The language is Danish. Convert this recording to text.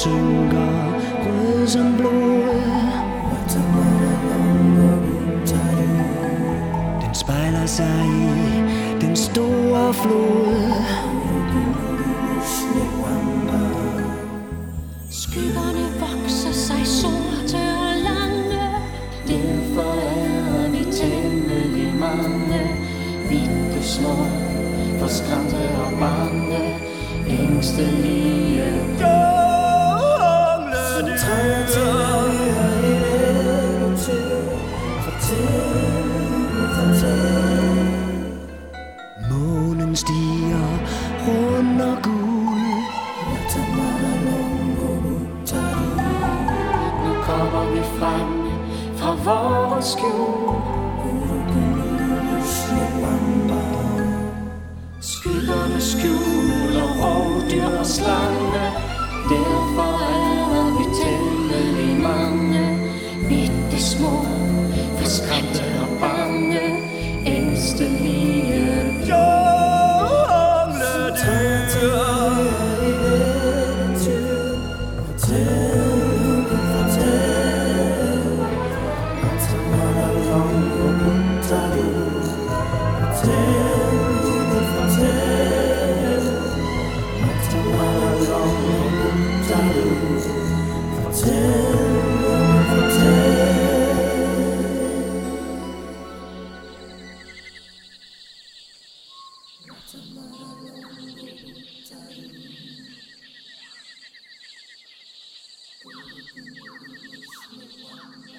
synker rød som blod Den spejler sig i den store flod. Skyggerne vokser sig sorte og lange. Derfor er vi temmelig mange. Bitte små, forskræmte og bange Ængstelige. Månen stiger rund og gul. Nu kommer vi frem fra vores skjul. Skyggerne skjuler rovdyr og slanger små, forskræmte og bange, ængstelige jungledyr. Fortæl, fortæl, fortæl, fortæl. Thank you.